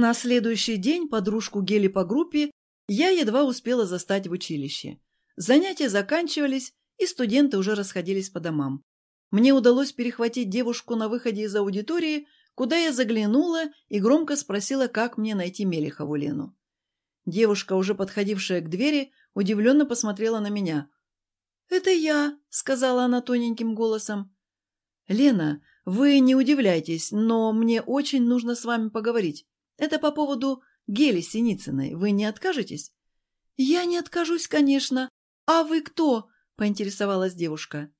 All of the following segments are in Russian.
На следующий день подружку Гели по группе я едва успела застать в училище. Занятия заканчивались, и студенты уже расходились по домам. Мне удалось перехватить девушку на выходе из аудитории, куда я заглянула и громко спросила, как мне найти Мелехову Лену. Девушка, уже подходившая к двери, удивленно посмотрела на меня. «Это я», — сказала она тоненьким голосом. «Лена, вы не удивляйтесь, но мне очень нужно с вами поговорить. Это по поводу Гели Синицыной. Вы не откажетесь?» «Я не откажусь, конечно. А вы кто?» — поинтересовалась девушка.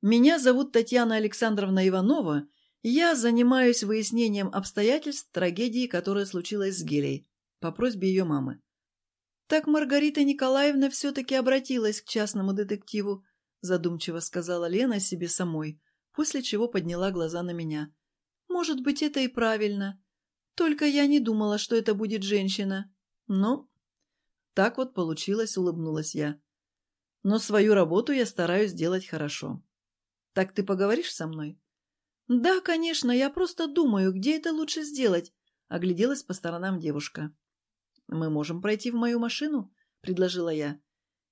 «Меня зовут Татьяна Александровна Иванова. Я занимаюсь выяснением обстоятельств трагедии, которая случилась с Гелей, по просьбе ее мамы». «Так Маргарита Николаевна все-таки обратилась к частному детективу», задумчиво сказала Лена себе самой, после чего подняла глаза на меня. «Может быть, это и правильно. Только я не думала, что это будет женщина. Ну, так вот получилось, улыбнулась я. Но свою работу я стараюсь делать хорошо. Так ты поговоришь со мной? Да, конечно, я просто думаю, где это лучше сделать, огляделась по сторонам девушка. Мы можем пройти в мою машину, предложила я.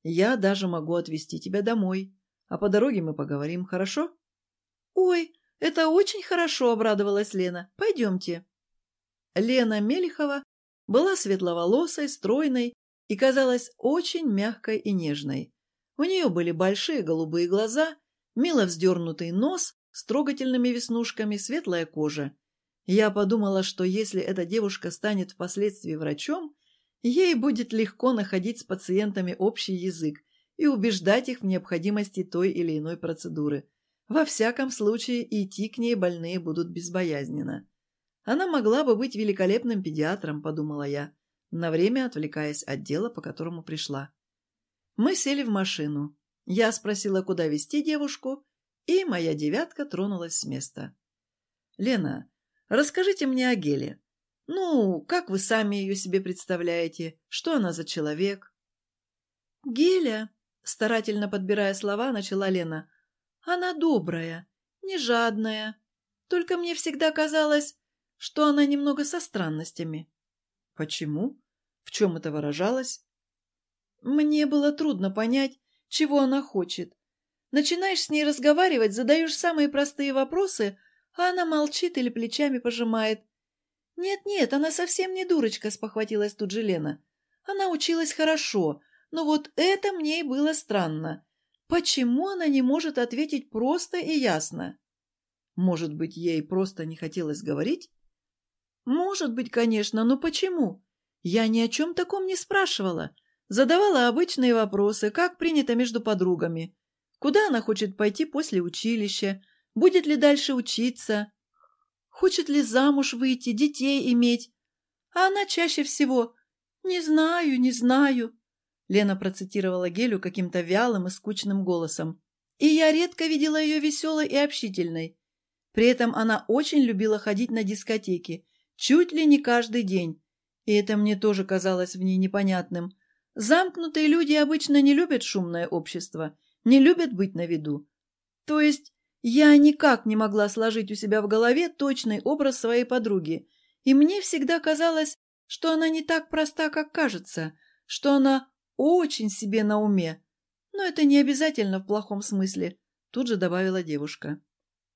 Я даже могу отвезти тебя домой, а по дороге мы поговорим, хорошо? Ой, это очень хорошо, обрадовалась Лена. Пойдемте. Лена Мелехова была светловолосой, стройной и казалась очень мягкой и нежной. У нее были большие голубые глаза, мило вздернутый нос с трогательными веснушками, светлая кожа. Я подумала, что если эта девушка станет впоследствии врачом, ей будет легко находить с пациентами общий язык и убеждать их в необходимости той или иной процедуры. Во всяком случае, идти к ней больные будут безбоязненно. Она могла бы быть великолепным педиатром, подумала я, на время отвлекаясь от дела, по которому пришла. Мы сели в машину. Я спросила, куда везти девушку, и моя девятка тронулась с места. «Лена, расскажите мне о Геле. Ну, как вы сами ее себе представляете? Что она за человек?» «Геля», старательно подбирая слова, начала Лена, — «она добрая, не жадная. Только мне всегда казалось, что она немного со странностями. Почему? В чем это выражалось? Мне было трудно понять, чего она хочет. Начинаешь с ней разговаривать, задаешь самые простые вопросы, а она молчит или плечами пожимает. «Нет-нет, она совсем не дурочка», — спохватилась тут же Лена. «Она училась хорошо, но вот это мне и было странно. Почему она не может ответить просто и ясно?» Может быть, ей просто не хотелось говорить? «Может быть, конечно, но почему? Я ни о чем таком не спрашивала. Задавала обычные вопросы, как принято между подругами. Куда она хочет пойти после училища? Будет ли дальше учиться? Хочет ли замуж выйти, детей иметь? А она чаще всего «Не знаю, не знаю». Лена процитировала Гелю каким-то вялым и скучным голосом. И я редко видела ее веселой и общительной. При этом она очень любила ходить на дискотеки Чуть ли не каждый день. И это мне тоже казалось в ней непонятным. Замкнутые люди обычно не любят шумное общество, не любят быть на виду. То есть я никак не могла сложить у себя в голове точный образ своей подруги, и мне всегда казалось, что она не так проста, как кажется, что она очень себе на уме. Но это не обязательно в плохом смысле, тут же добавила девушка.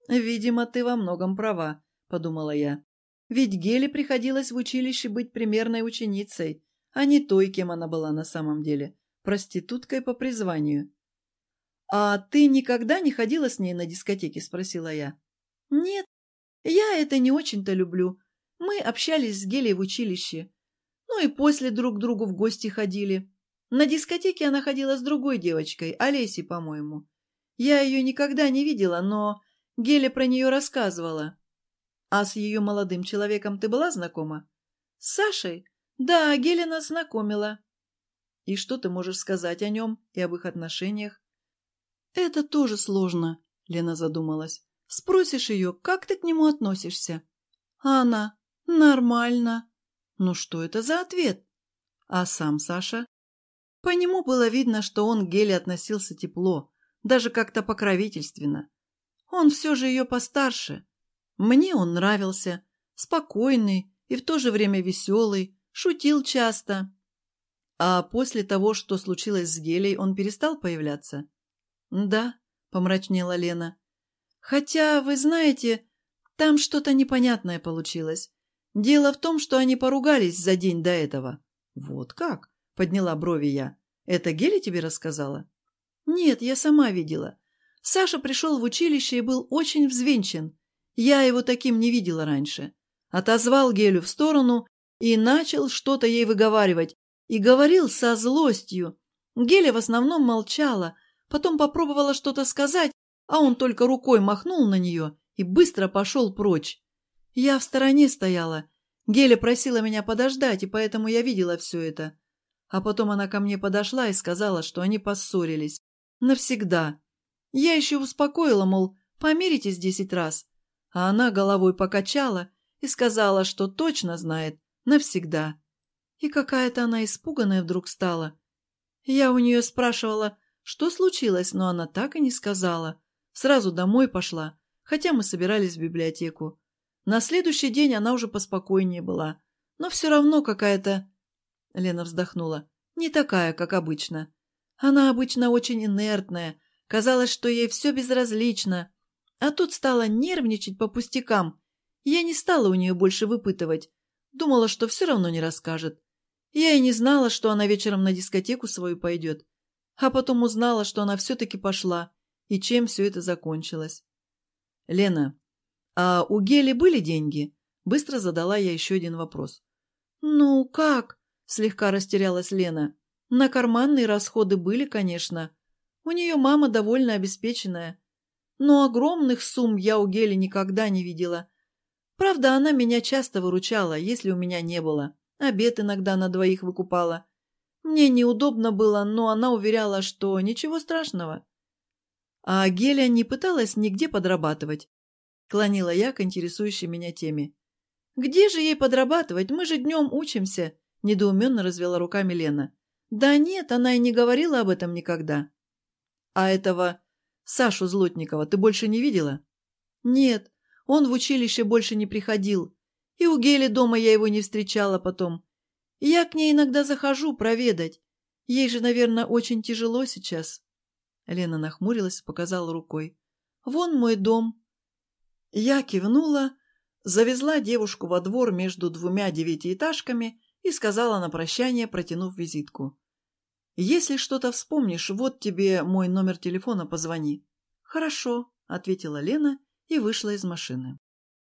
«Видимо, ты во многом права», — подумала я. Ведь Геле приходилось в училище быть примерной ученицей, а не той, кем она была на самом деле, проституткой по призванию. «А ты никогда не ходила с ней на дискотеки?» – спросила я. «Нет, я это не очень-то люблю. Мы общались с Гелей в училище. Ну и после друг к другу в гости ходили. На дискотеке она ходила с другой девочкой, Олесей, по-моему. Я ее никогда не видела, но Геля про нее рассказывала. А с ее молодым человеком ты была знакома? С Сашей? Да, Гелена знакомила. И что ты можешь сказать о нем и об их отношениях? Это тоже сложно, Лена задумалась. Спросишь ее, как ты к нему относишься? А она? Нормально. Ну что это за ответ? А сам Саша? По нему было видно, что он к Геле относился тепло, даже как-то покровительственно. Он все же ее постарше, мне он нравился, спокойный, и в то же время веселый, шутил часто. А после того, что случилось с Гелей, он перестал появляться? Да, помрачнела Лена. Хотя, вы знаете, там что-то непонятное получилось. Дело в том, что они поругались за день до этого. Вот как? Подняла брови я. Это Геля тебе рассказала? Нет, я сама видела. Саша пришел в училище и был очень взвинчен. Я его таким не видела раньше. Отозвал Гелю в сторону и начал что-то ей выговаривать. И говорил со злостью. Геля в основном молчала, потом попробовала что-то сказать, а он только рукой махнул на нее и быстро пошел прочь. Я в стороне стояла. Геля просила меня подождать, и поэтому я видела все это. А потом она ко мне подошла и сказала, что они поссорились. Навсегда. Я еще успокоила, мол, помиритесь десять раз. А она головой покачала и сказала, что точно знает, навсегда. И какая-то она испуганная вдруг стала. Я у нее спрашивала, что случилось, но она так и не сказала. Сразу домой пошла, хотя мы собирались в библиотеку. На следующий день она уже поспокойнее была, но все равно какая-то... Лена вздохнула. Не такая, как обычно. Она обычно очень инертная, казалось, что ей все безразлично. А тут стала нервничать по пустякам. Я не стала у нее больше выпытывать. Думала, что все равно не расскажет. Я и не знала, что она вечером на дискотеку свою пойдет. А потом узнала, что она все-таки пошла, и чем все это закончилось. «Лена, а у Гели были деньги?» Быстро задала я еще один вопрос. «Ну, как?» – слегка растерялась Лена. На карманные расходы были, конечно. У нее мама довольно обеспеченная. Но огромных сумм я у Гели никогда не видела. Правда, она меня часто выручала, если у меня не было. Обед иногда на двоих выкупала. Мне неудобно было, но она уверяла, что ничего страшного. А Геля не пыталась нигде подрабатывать. Клонила я к интересующей меня теме. «Где же ей подрабатывать? Мы же днем учимся!» Недоуменно развела руками Лена. Да нет, она и не говорила об этом никогда. А этого Сашу Злотникова ты больше не видела? Нет, он в училище больше не приходил. И у Гели дома я его не встречала потом. Я к ней иногда захожу проведать. Ей же, наверное, очень тяжело сейчас. Лена нахмурилась, показала рукой. Вон мой дом. Я кивнула, завезла девушку во двор между двумя девятиэтажками и сказала на прощание, протянув визитку. «Если что-то вспомнишь, вот тебе мой номер телефона, позвони». «Хорошо», — ответила Лена и вышла из машины.